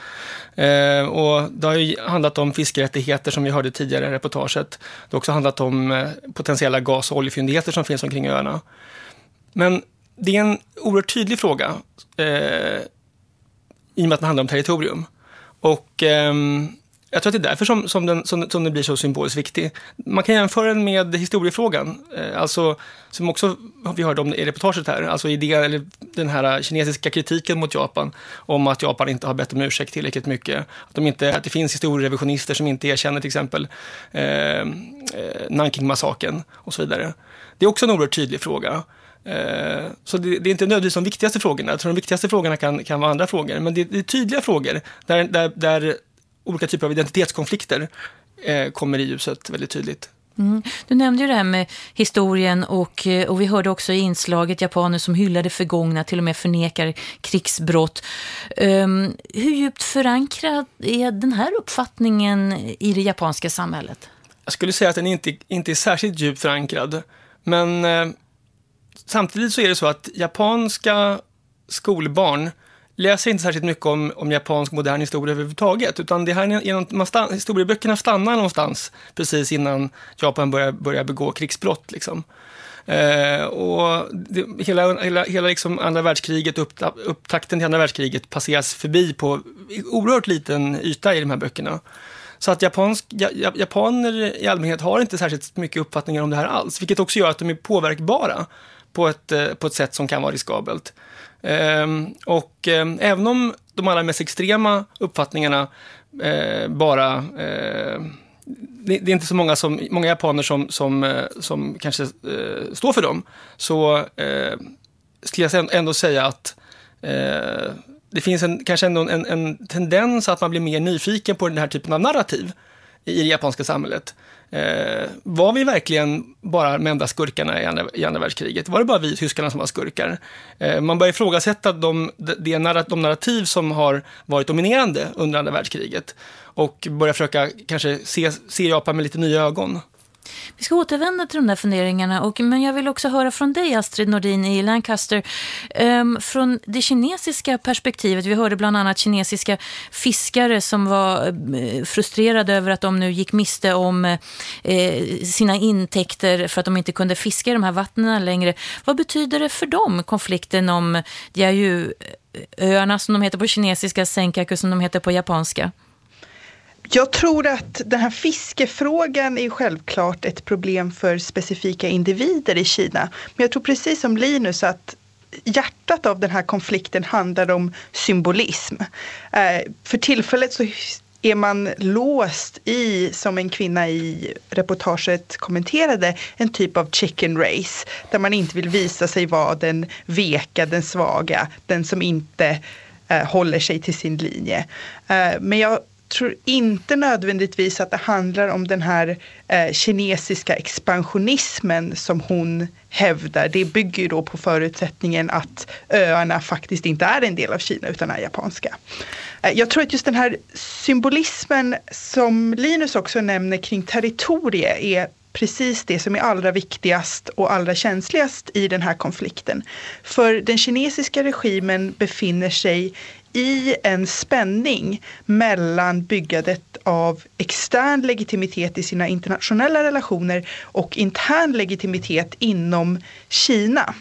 Eh, och det har ju handlat om fiskerättigheter som vi hörde tidigare i reportaget. Det har också handlat om eh, potentiella gas och oljefyndigheter som finns omkring öarna. Men det är en oerhört tydlig fråga, eh, i och med att det handlar om territorium. Och ehm, jag tror att det är därför som, som, den, som, som den blir så symboliskt viktig. Man kan jämföra den med historiefrågan, eh, alltså, som också vi hörde om i reportaget här, alltså idén, eller den här kinesiska kritiken mot Japan, om att Japan inte har bett om ursäkt tillräckligt mycket. Att, de inte, att det finns historierevisionister som inte erkänner till exempel eh, eh Nanking-massakern och så vidare. Det är också en oerhört tydlig fråga. Eh, så det, det, är inte nödvändigtvis de viktigaste frågorna. Jag tror de viktigaste frågorna kan, kan vara andra frågor. Men det, det är tydliga frågor där, där, där olika typer av identitetskonflikter eh, kommer i ljuset väldigt tydligt. Mm. Du nämnde ju det här med historien och, eh, och vi hörde också i inslaget japaner som hyllade förgångna, till och med förnekar krigsbrott. Um, hur djupt förankrad är den här uppfattningen i det japanska samhället? Jag skulle säga att den inte, inte är särskilt djupt förankrad. Men eh, samtidigt så är det så att japanska skolbarn läser inte särskilt mycket om, om japansk modern historia överhuvudtaget, utan det här genom, man stan, historieböckerna stannar någonstans precis innan Japan börjar, börjar begå krigsbrott. Liksom. Eh, och det, hela hela, hela liksom andra världskriget, upp, upptakten till andra världskriget passeras förbi på oerhört liten yta i de här böckerna. Så att japansk, japaner i allmänhet har inte särskilt mycket uppfattningar om det här alls, vilket också gör att de är påverkbara på ett, eh, på ett sätt som kan vara riskabelt. Ehm, och eh, även om de allra mest extrema uppfattningarna eh, bara det, är inte så många, som, många japaner som, som, som kanske står för dem, så eh, skulle jag ändå säga att eh, det finns en, kanske ändå en, en tendens att man blir mer nyfiken på den här typen av narrativ i det japanska samhället. Eh, var vi verkligen bara de enda skurkarna i andra, i andra världskriget? Var det bara vi tyskarna som var skurkar? Eh, man börjar ifrågasätta de, de, de narrativ som har varit dominerande under andra världskriget och börjar försöka kanske se, se Japan med lite nya ögon. Vi ska återvända till de där funderingarna, och, men jag vill också höra från dig Astrid Nordin i Lancaster. Um, från det kinesiska perspektivet, vi hörde bland annat kinesiska fiskare som var uh, frustrerade över att de nu gick miste om uh, sina intäkter för att de inte kunde fiska i de här vattnen längre. Vad betyder det för dem, konflikten om Jeju öarna som de heter på kinesiska, Senkaku som de heter på japanska? Jag tror att den här fiskefrågan är självklart ett problem för specifika individer i Kina. Men jag tror precis som Linus att hjärtat av den här konflikten handlar om symbolism. Eh, för tillfället så är man låst i, som en kvinna i reportaget kommenterade, en typ av chicken race. Där man inte vill visa sig vara den veka, den svaga, den som inte eh, håller sig till sin linje. Eh, men jag tror inte nödvändigtvis att det handlar om den här eh, kinesiska expansionismen som hon hävdar. Det bygger ju då på förutsättningen att öarna faktiskt inte är en del av Kina utan är japanska. Eh, jag tror att just den här symbolismen som Linus också nämner kring territorie är precis det som är allra viktigast och allra känsligast i den här konflikten. För den kinesiska regimen befinner sig i en spänning mellan byggandet av extern legitimitet i sina internationella relationer och intern legitimitet inom Kina.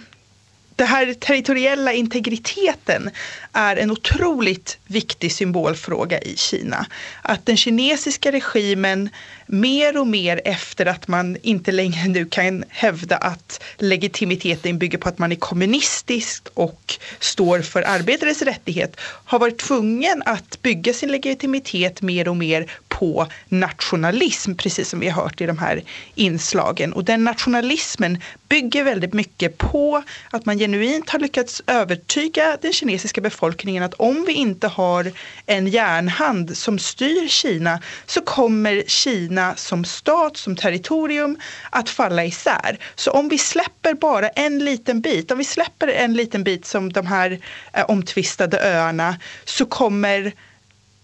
Det här territoriella integriteten är en otroligt viktig symbolfråga i Kina. Att den kinesiska regimen mer och mer efter att man inte längre nu kan hävda att legitimiteten bygger på att man är kommunistisk och står för arbetares rättighet har varit tvungen att bygga sin legitimitet mer och mer på nationalism, precis som vi har hört i de här inslagen. Och den nationalismen bygger väldigt mycket på att man genuint har lyckats övertyga den kinesiska befolkningen att om vi inte har en järnhand som styr Kina så kommer Kina som stat, som territorium att falla isär. Så om vi släpper bara en liten bit, om vi släpper en liten bit som de här eh, omtvistade öarna så kommer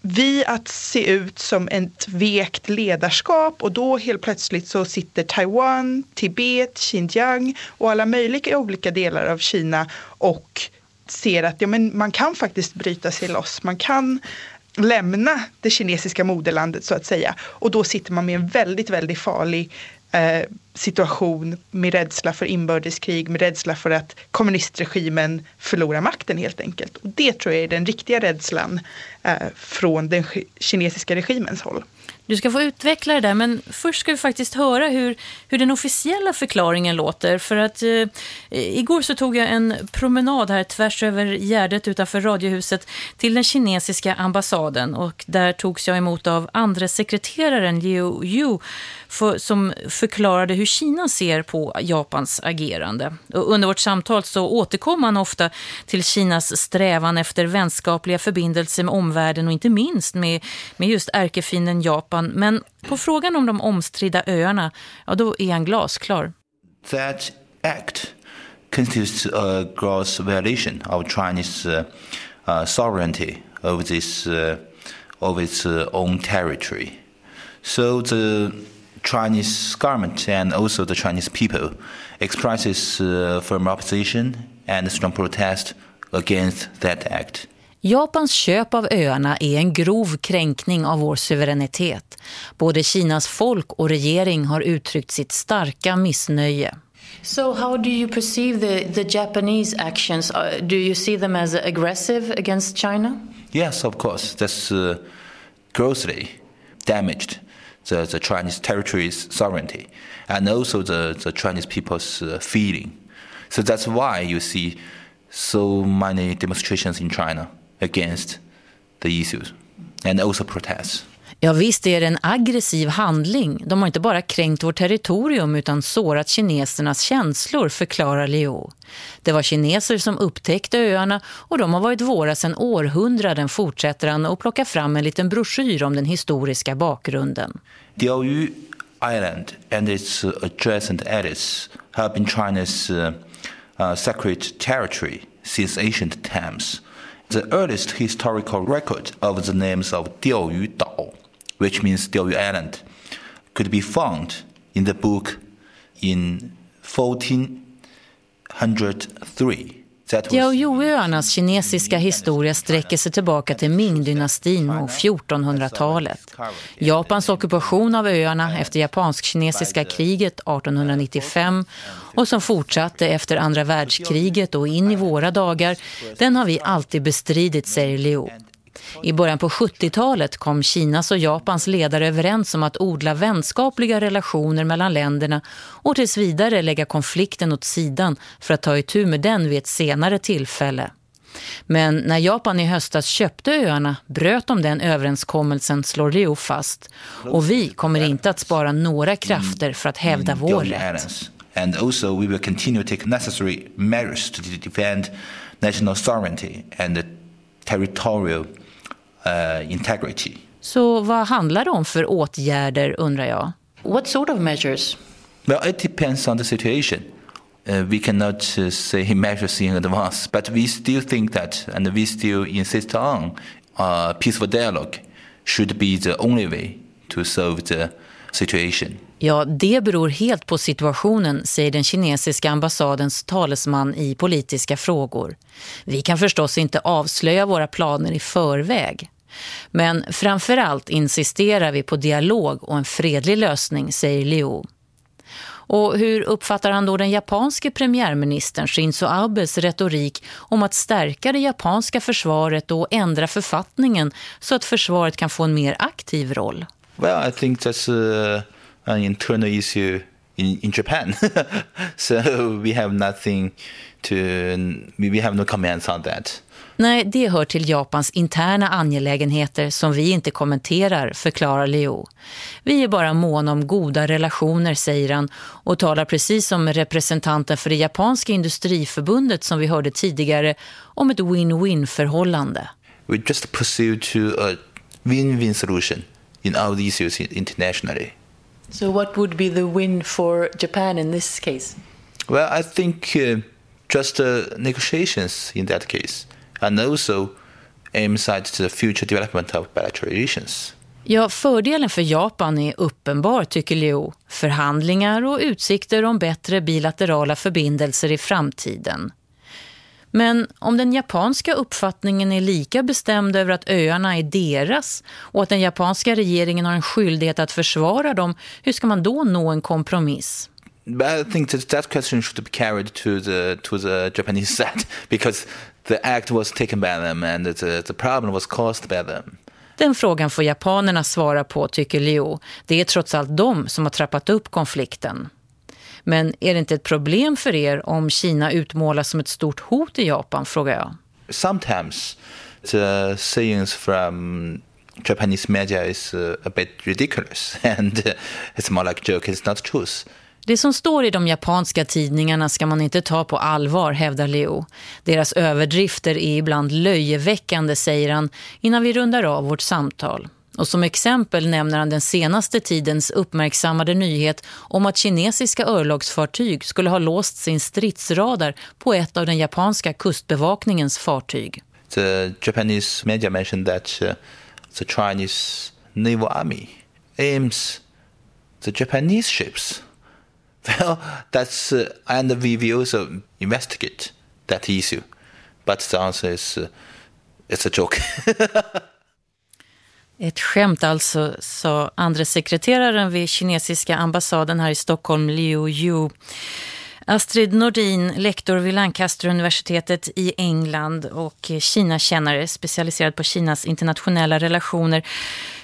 vi att se ut som ett vekt ledarskap och då helt plötsligt så sitter Taiwan, Tibet, Xinjiang och alla möjliga olika delar av Kina och ser att ja, men man kan faktiskt bryta sig loss. Man kan lämna det kinesiska moderlandet så att säga. Och då sitter man med en väldigt, väldigt farlig eh, situation med rädsla för inbördeskrig, med rädsla för att kommunistregimen förlorar makten helt enkelt. Och det tror jag är den riktiga rädslan eh, från den kinesiska regimens håll. Du ska få utveckla det där, men först ska vi faktiskt höra hur, hur den officiella förklaringen låter. För att eh, igår så tog jag en promenad här tvärs över gärdet utanför radiohuset till den kinesiska ambassaden. Och där togs jag emot av andra sekreteraren Liu Yu för, som förklarade hur Kina ser på Japans agerande. Och under vårt samtal så återkom man ofta till Kinas strävan efter vänskapliga förbindelser med omvärlden och inte minst med, med just ärkefienden Japan. Men på frågan om de omstridda öarna, ja då är han glasklar. That act constitutes a uh, gross violation of Chinese uh, uh, sovereignty over this uh, of its uh, own territory. So the Chinese government and also the Chinese people expresses uh, firm opposition and strong protest against that act. Japans köp av öarna är en grov kränkning av vår suveränitet. Både Kinas folk och regering har uttryckt sitt starka missnöje. So how do you perceive the, the Japanese actions? Uh, do you see them as aggressive against China? Yes, of course. That's uh, grossly damaged the, the Chinese territory's sovereignty and also the, the Chinese people's uh, feeling. So that's why you see so many demonstrations in China against the issues and also protests. Ja visst är det en aggressiv handling. De har inte bara kränkt vårt territorium utan sårat kinesernas känslor, förklarar Leo. Det var kineser som upptäckte öarna och de har varit våra sedan århundraden, fortsätter han och plockar fram en liten broschyr om den historiska bakgrunden. Diaoyu Island and its uh, adjacent areas have been China's uh, uh, sacred territory since ancient times. The earliest historical record of the names of Diaoyu Dao which means Diaoyu Island, could be found in the book in 1403. Diaoyuöarnas kinesiska historia sträcker sig tillbaka till Ming-dynastin och 1400-talet. Japans ockupation av öarna efter japansk-kinesiska kriget 1895 och som fortsatte efter andra världskriget och in i våra dagar, den har vi alltid bestridit, säger Liu. I början på 70-talet kom Kinas och Japans ledare överens om att odla vänskapliga relationer mellan länderna och tills vidare lägga konflikten åt sidan för att ta itu med den vid ett senare tillfälle. Men när Japan i höstas köpte öarna bröt de den överenskommelsen, slår Liu fast. Och vi kommer inte att spara några krafter för att hävda vår rätt. And also we will continue to take necessary measures to defend national sovereignty and territorial integrity. Så vad handlar det om för åtgärder undrar jag? What sort of measures? Well, it depends on the situation. Uh, we cannot uh, say measures in advance, but we still think that, and we still insist on, uh, peaceful dialogue should be the only way to solve the situation. Ja, det beror helt på situationen, säger den kinesiska ambassadens talesman i politiska frågor. Vi kan förstås inte avslöja våra planer i förväg. Men framförallt insisterar vi på dialog och en fredlig lösning, säger Liu. Och hur uppfattar han då den japanske premiärministern Shinzo Abes retorik om att stärka det japanska försvaret och ändra författningen så att försvaret kan få en mer aktiv roll? Well, I think that's uh, an internal issue in, in Japan. so we have nothing to, we have no comments on that. Nej, det hör till Japans interna angelägenheter som vi inte kommenterar, förklarar Leo. Vi är bara måna om goda relationer, säger han, och talar precis som representanten för det japanska industriförbundet som vi hörde tidigare om ett win-win-förhållande. We just pursue to a win-win solution in all issues internationally. So what would be the win for Japan in this case? Well, I think uh, just uh, negotiations in that case. and also aims at the future development of bilateral relations. Ja, fördelen för Japan är uppenbar, tycker Leo. Förhandlingar och utsikter om bättre bilaterala förbindelser i framtiden. Men om den japanska uppfattningen är lika bestämd över att öarna är deras och att den japanska regeringen har en skyldighet att försvara dem, hur ska man då nå en kompromiss? I think that that question should be carried to the to the Japanese side because the act was taken by them and the, the problem was caused by them. Den frågan får japanerna svara på, tycker Liu. Det är trots allt de som har trappat upp konflikten. Men är det inte ett problem för er om Kina utmålas som ett stort hot i Japan, frågar jag. Sometimes the sayings from Japanese media is uh, a bit ridiculous and uh, it's more like joke, it's not truth. Det som står i de japanska tidningarna ska man inte ta på allvar, hävdar Leo. Deras överdrifter är ibland löjeväckande, säger han, innan vi rundar av vårt samtal. Och som exempel nämner han den senaste tidens uppmärksammade nyhet om att kinesiska örlogsfartyg skulle ha låst sin stridsradar på ett av den japanska kustbevakningens fartyg. The Japanese media mentioned that uh, the Chinese naval army aims the Japanese ships. Well, that's uh, and we will also investigate that issue. But the answer is uh, it's a joke. Ett skämt alltså, sa andre sekreteraren vid kinesiska ambassaden här i Stockholm, Liu Yu. Astrid Nordin, lektor vid Lancaster-universitetet i England och Kina-kännare specialiserad på Kinas internationella relationer.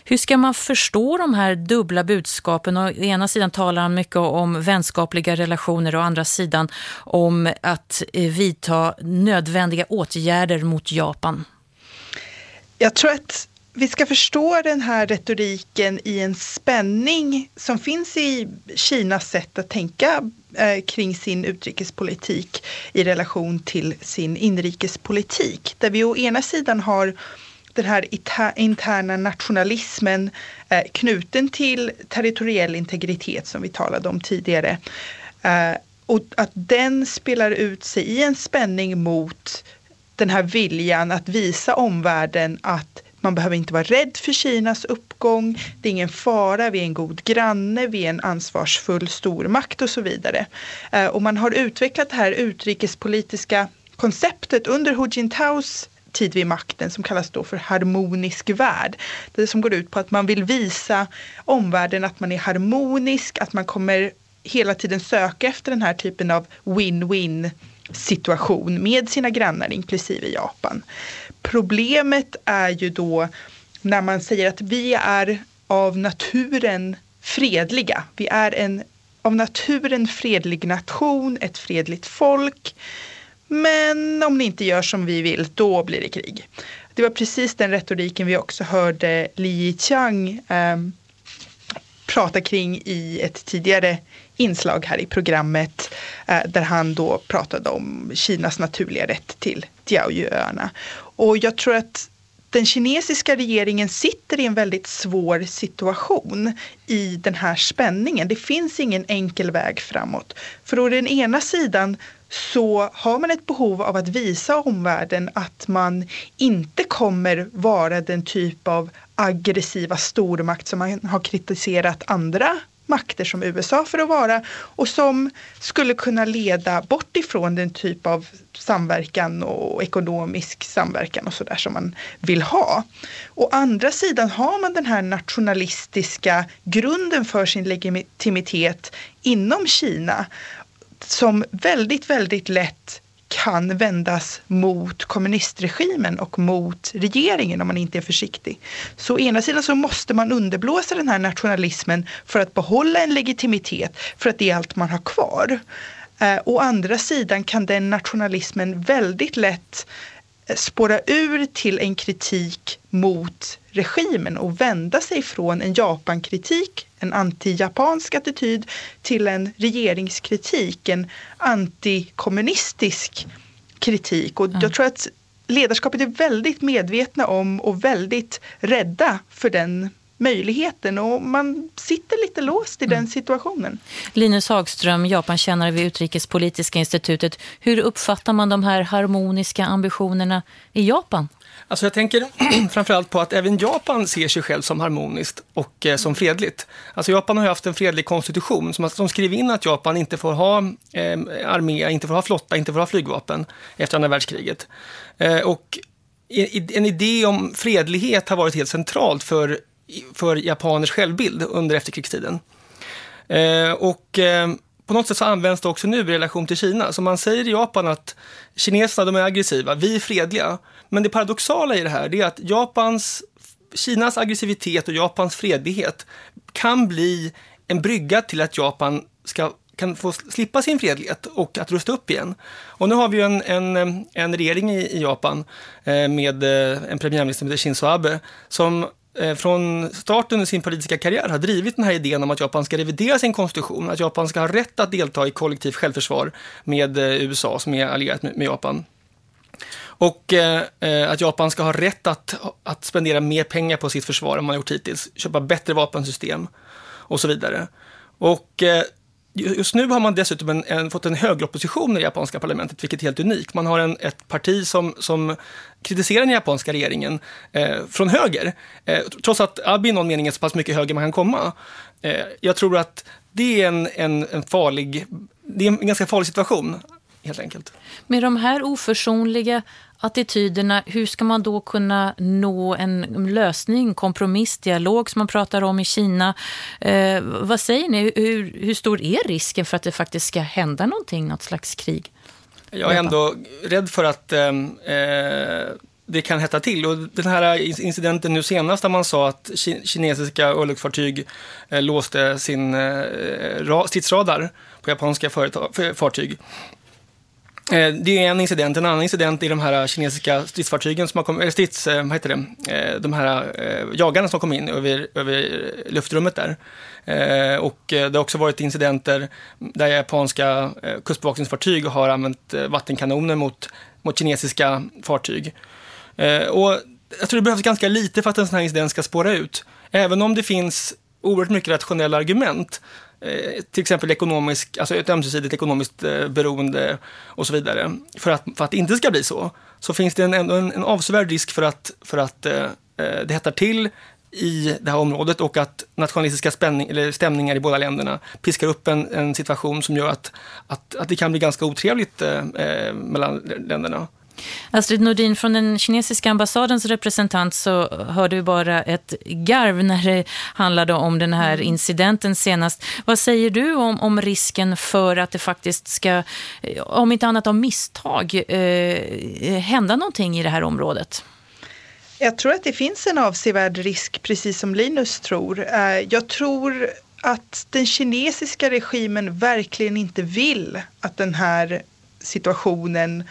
Hur ska man förstå de här dubbla budskapen? Å ena sidan talar han mycket om vänskapliga relationer och å andra sidan om att eh, vidta nödvändiga åtgärder mot Japan. Jag tror att vi ska förstå den här retoriken i en spänning som finns i Kinas sätt att tänka eh, kring sin utrikespolitik i relation till sin inrikespolitik. Där vi å ena sidan har den här interna nationalismen eh, knuten till territoriell integritet som vi talade om tidigare. Eh, och att den spelar ut sig i en spänning mot den här viljan att visa omvärlden att man behöver inte vara rädd för Kinas uppgång. Det är ingen fara, vi är en god granne, vi är en ansvarsfull stormakt och så vidare. Eh, och man har utvecklat det här utrikespolitiska konceptet under Hu Jintaos tid vid makten som kallas då för harmonisk värld. Det som går ut på att man vill visa omvärlden att man är harmonisk, att man kommer hela tiden söka efter den här typen av win-win situation med sina grannar, inklusive Japan. Problemet är ju då när man säger att vi är av naturen fredliga. Vi är en av naturen fredlig nation, ett fredligt folk. Men om ni inte gör som vi vill, då blir det krig. Det var precis den retoriken vi också hörde Li Qiang eh, prata kring i ett tidigare inslag här i programmet eh, där han då pratade om Kinas naturliga rätt till Diaoyuöarna. Och jag tror att den kinesiska regeringen sitter i en väldigt svår situation i den här spänningen. Det finns ingen enkel väg framåt. För å den ena sidan så har man ett behov av att visa omvärlden att man inte kommer vara den typ av aggressiva stormakt som man har kritiserat andra makter som USA för att vara och som skulle kunna leda bort ifrån den typ av samverkan och ekonomisk samverkan och sådär som man vill ha. Å andra sidan har man den här nationalistiska grunden för sin legitimitet inom Kina som väldigt, väldigt lätt kan vändas mot kommunistregimen och mot regeringen om man inte är försiktig. Så å ena sidan så måste man underblåsa den här nationalismen för att behålla en legitimitet, för att det är allt man har kvar. Eh, å andra sidan kan den nationalismen väldigt lätt eh, spåra ur till en kritik mot regimen och vända sig från en Japankritik, en anti-japansk attityd till en regeringskritik, en antikommunistisk kritik. Och mm. jag tror att ledarskapet är väldigt medvetna om och väldigt rädda för den möjligheten och man sitter lite låst i mm. den situationen. Linus Hagström, Japankännare vid Utrikespolitiska institutet. Hur uppfattar man de här harmoniska ambitionerna i Japan? Alltså jag tänker framförallt på att även Japan ser sig själv som harmoniskt och eh, som fredligt. Alltså Japan har ju haft en fredlig konstitution som, som skriver in att Japan inte får ha eh, armé, inte får ha flotta, inte får ha flygvapen efter andra världskriget. Eh, och en idé om fredlighet har varit helt centralt för, för japaners självbild under efterkrigstiden. Eh, och eh, på något sätt så används det också nu i relation till Kina. Så man säger i Japan att kineserna de är aggressiva, vi är fredliga. Men det paradoxala i det här är att Japans, Kinas aggressivitet och Japans fredlighet kan bli en brygga till att Japan ska kan få slippa sin fredlighet och att rusta upp igen. Och nu har vi ju en, en, en regering i, i Japan eh, med eh, en premiärminister som heter Shinzo Abe som eh, från starten i sin politiska karriär har drivit den här idén om att Japan ska revidera sin konstitution, att Japan ska ha rätt att delta i kollektivt självförsvar med eh, USA som är allierat med, med Japan. Och eh, eh, att Japan ska ha rätt att, att spendera mer pengar på sitt försvar än man gjort hittills, köpa bättre vapensystem och så vidare. Och eh, Just nu har man dessutom en, en, fått en högeropposition i det japanska parlamentet, vilket är helt unikt. Man har en, ett parti som, som kritiserar den japanska regeringen eh, från höger, eh, trots att Abe i någon mening är så pass mycket höger man kan komma. Eh, jag tror att det är en, en, en farlig, det är en ganska farlig situation, helt enkelt. Med de här oförsonliga attityderna, hur ska man då kunna nå en lösning, kompromiss, dialog som man pratar om i Kina? Eh, vad säger ni? Hur, hur stor är risken för att det faktiskt ska hända någonting, något slags krig? Jag är ändå rädd för att eh, eh det kan hetta till. Och den här incidenten nu senast där man sa att kinesiska örlogsfartyg eh, låste sin eh, stridsradar på japanska företag, fartyg Eh, det är en incident. En annan incident är de här kinesiska stridsfartygen som har kommit, eller strids, eh, vad heter det, eh, de här jagarna som kom in över, över luftrummet där. Och det har också varit incidenter där japanska kustbevakningsfartyg har använt vattenkanoner mot, mot kinesiska fartyg. Och jag tror det behövs ganska lite för att en sån här incident ska spåra ut. Även om det finns oerhört mycket rationella argument Eh, till exempel ekonomisk, alltså ett ömsesidigt ekonomiskt eh, beroende och så vidare. För att, för att det inte ska bli så, så finns det en, en, en avsevärd risk för att, för att eh, eh, det hettar till i det här området och att nationalistiska spänning, eller stämningar i båda länderna piskar upp en, en situation som gör att, att, att det kan bli ganska otrevligt eh, mellan länderna. Astrid Nordin, från den kinesiska ambassadens representant så hörde vi bara ett garv när det handlade om den här mm. incidenten senast. Vad säger du om, om risken för att det faktiskt ska, om inte annat av misstag, eh, hända någonting i det här området? Jag tror att det finns en avsevärd risk, precis som Linus tror. Eh, jag tror att den kinesiska regimen verkligen inte vill att den här situationen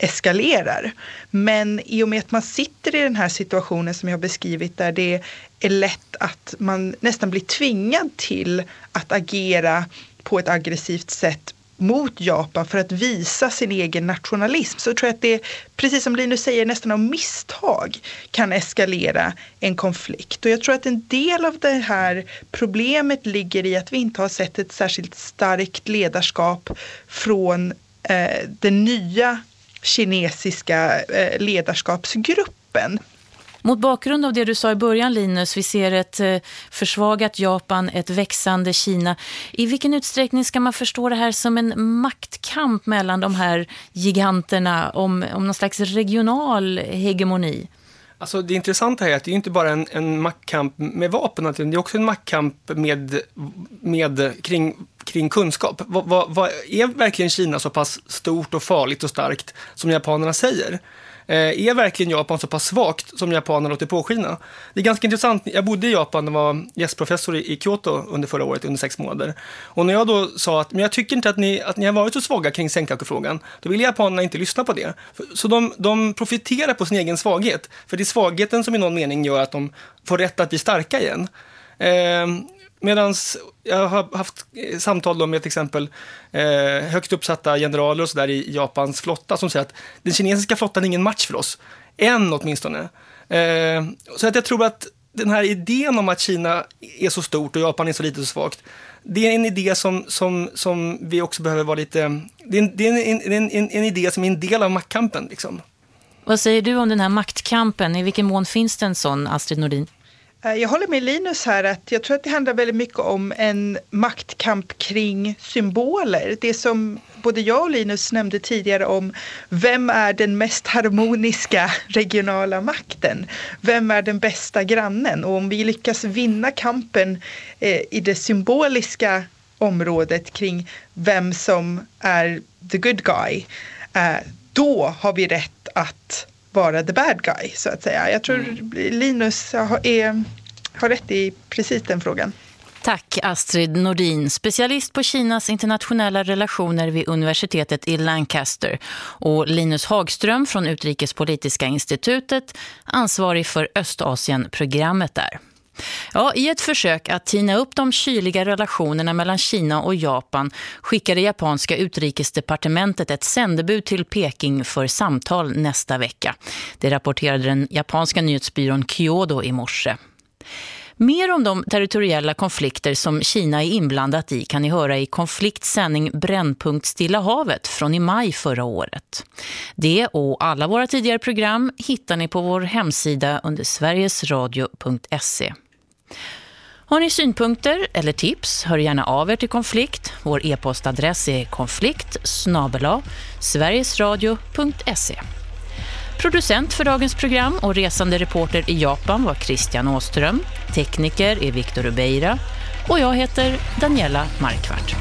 eskalerar. Men i och med att man sitter i den här situationen som jag har beskrivit där det är lätt att man nästan blir tvingad till att agera på ett aggressivt sätt mot Japan för att visa sin egen nationalism så tror jag att det, precis som Linus säger, nästan av misstag kan eskalera en konflikt. Och jag tror att en del av det här problemet ligger i att vi inte har sett ett särskilt starkt ledarskap från eh, den nya kinesiska eh, ledarskapsgruppen. Mot bakgrund av det du sa i början Linus, vi ser ett eh, försvagat Japan, ett växande Kina. I vilken utsträckning ska man förstå det här som en maktkamp mellan de här giganterna om, om någon slags regional hegemoni? Alltså det intressanta är att det är inte bara en, en maktkamp med vapen, det är också en maktkamp med, med, kring kring kunskap. Va, va, va, är verkligen Kina så pass stort och farligt och starkt som japanerna säger? Eh, är verkligen Japan så pass svagt som japanerna låter påskina? Det är ganska intressant. Jag bodde i Japan och var gästprofessor i Kyoto under förra året, under sex månader. Och när jag då sa att men jag tycker inte att ni, att ni har varit så svaga kring Senkaku-frågan, då ville japanerna inte lyssna på det. Så de, de profiterar på sin egen svaghet. För det är svagheten som i någon mening gör att de får rätt att bli starka igen. Eh, Medan jag har haft samtal med till exempel eh, högt uppsatta generaler och så där i Japans flotta som säger att den kinesiska flottan är ingen match för oss. Än åtminstone. Eh, så att jag tror att den här idén om att Kina är så stort och Japan är så litet och svagt, det är en idé som, som, som vi också behöver vara lite... Det är en, det är en, en, en, en idé som är en del av maktkampen. Liksom. Vad säger du om den här maktkampen? I vilken mån finns det en sån, Astrid Nordin? Eh, jag håller med Linus här att jag tror att det handlar väldigt mycket om en maktkamp kring symboler. Det som både jag och Linus nämnde tidigare om vem är den mest harmoniska regionala makten? Vem är den bästa grannen? Och om vi lyckas vinna kampen eh, i det symboliska området kring vem som är the good guy, eh, då har vi rätt att vara the bad guy så att säga. Jag tror mm. Linus har, är, har rätt i precis den frågan. Tack Astrid Nordin, specialist på Kinas internationella relationer vid universitetet i Lancaster och Linus Hagström från Utrikespolitiska institutet, ansvarig för Östasien-programmet där. Ja, I ett försök att tina upp de kyliga relationerna mellan Kina och Japan skickade japanska utrikesdepartementet ett sändebud till Peking för samtal nästa vecka. Det rapporterade den japanska nyhetsbyrån Kyodo i morse. Mer om de territoriella konflikter som Kina är inblandat i kan ni höra i konfliktsändning Brännpunkt Stilla havet från i maj förra året. Det och alla våra tidigare program hittar ni på vår hemsida under sverigesradio.se. Har ni synpunkter eller tips, hör gärna av er till Konflikt. Vår e-postadress är konflikt sverigesradio.se. Producent för dagens program och resande reporter i Japan var Christian Åström. Tekniker är Viktor Ubeira. Och jag heter Daniela Markvart.